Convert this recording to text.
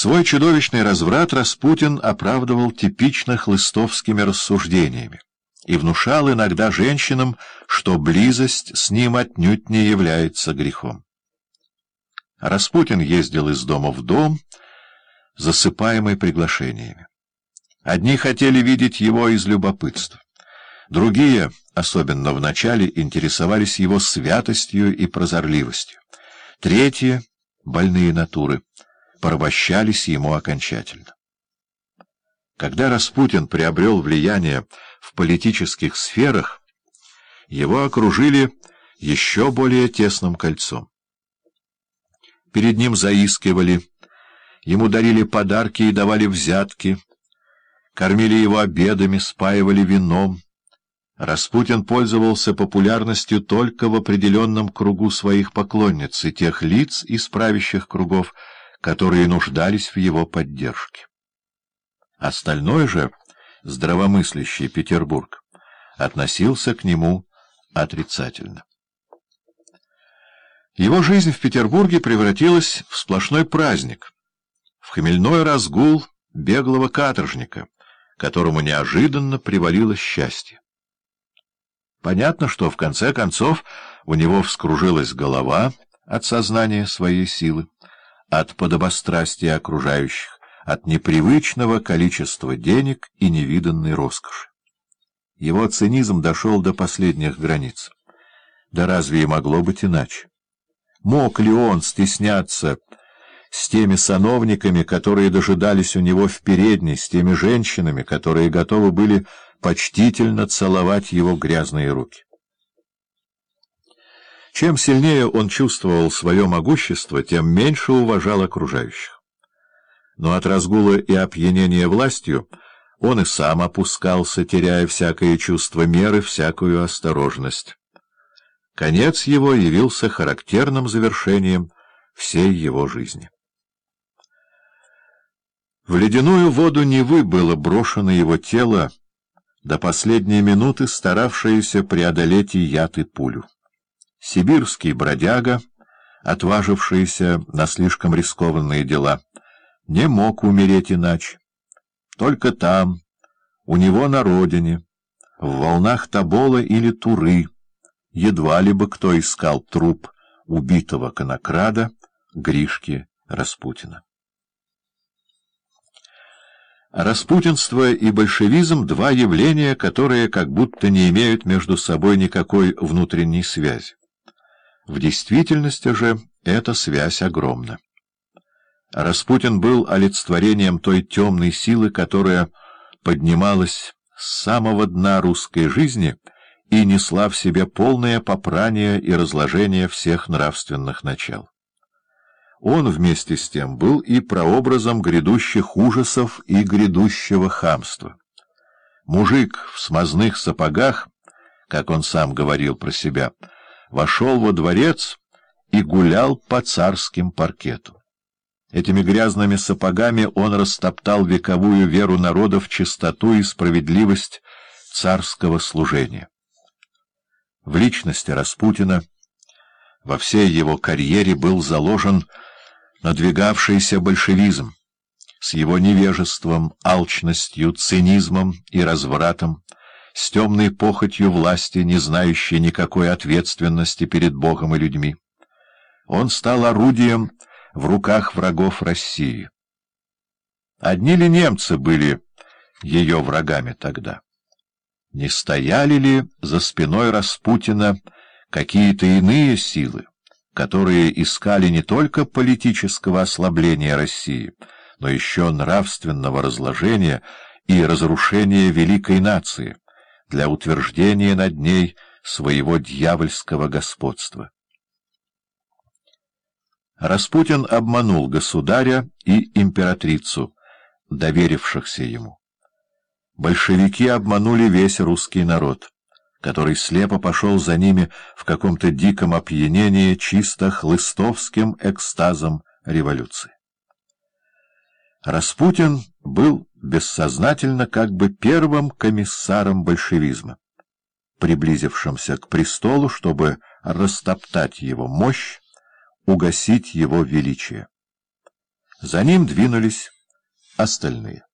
Свой чудовищный разврат Распутин оправдывал типично хлыстовскими рассуждениями и внушал иногда женщинам, что близость с ним отнюдь не является грехом. Распутин ездил из дома в дом, засыпаемый приглашениями. Одни хотели видеть его из любопытства, другие, особенно в начале, интересовались его святостью и прозорливостью, третьи, больные натуры, порабощались ему окончательно. Когда Распутин приобрел влияние в политических сферах, его окружили еще более тесным кольцом. Перед ним заискивали, ему дарили подарки и давали взятки, кормили его обедами, спаивали вином. Распутин пользовался популярностью только в определенном кругу своих поклонниц и тех лиц из правящих кругов, которые нуждались в его поддержке. Остальной же, здравомыслящий Петербург, относился к нему отрицательно. Его жизнь в Петербурге превратилась в сплошной праздник, в хмельной разгул беглого каторжника, которому неожиданно привалило счастье. Понятно, что в конце концов у него вскружилась голова от сознания своей силы от подобострастия окружающих, от непривычного количества денег и невиданной роскоши. Его цинизм дошел до последних границ. Да разве и могло быть иначе? Мог ли он стесняться с теми сановниками, которые дожидались у него в передней, с теми женщинами, которые готовы были почтительно целовать его грязные руки? Чем сильнее он чувствовал свое могущество, тем меньше уважал окружающих. Но от разгула и опьянения властью он и сам опускался, теряя всякое чувство меры, всякую осторожность. Конец его явился характерным завершением всей его жизни. В ледяную воду Невы было брошено его тело, до последней минуты старавшееся преодолеть и яд и пулю. Сибирский бродяга, отважившийся на слишком рискованные дела, не мог умереть иначе. Только там, у него на родине, в волнах Тобола или Туры, едва ли бы кто искал труп убитого конокрада Гришки Распутина. Распутинство и большевизм — два явления, которые как будто не имеют между собой никакой внутренней связи. В действительности же эта связь огромна. Распутин был олицетворением той темной силы, которая поднималась с самого дна русской жизни и несла в себе полное попрание и разложение всех нравственных начал. Он вместе с тем был и прообразом грядущих ужасов и грядущего хамства. Мужик в смазных сапогах, как он сам говорил про себя, — вошел во дворец и гулял по царским паркету. Этими грязными сапогами он растоптал вековую веру народа в чистоту и справедливость царского служения. В личности Распутина во всей его карьере был заложен надвигавшийся большевизм с его невежеством, алчностью, цинизмом и развратом, с темной похотью власти, не знающей никакой ответственности перед Богом и людьми. Он стал орудием в руках врагов России. Одни ли немцы были ее врагами тогда? Не стояли ли за спиной Распутина какие-то иные силы, которые искали не только политического ослабления России, но еще нравственного разложения и разрушения великой нации? Для утверждения над ней своего дьявольского господства. Распутин обманул государя и императрицу, доверившихся ему. Большевики обманули весь русский народ, который слепо пошел за ними в каком-то диком опьянении чисто хлыстовским экстазом революции. Распутин был бессознательно как бы первым комиссаром большевизма, приблизившимся к престолу, чтобы растоптать его мощь, угасить его величие. За ним двинулись остальные.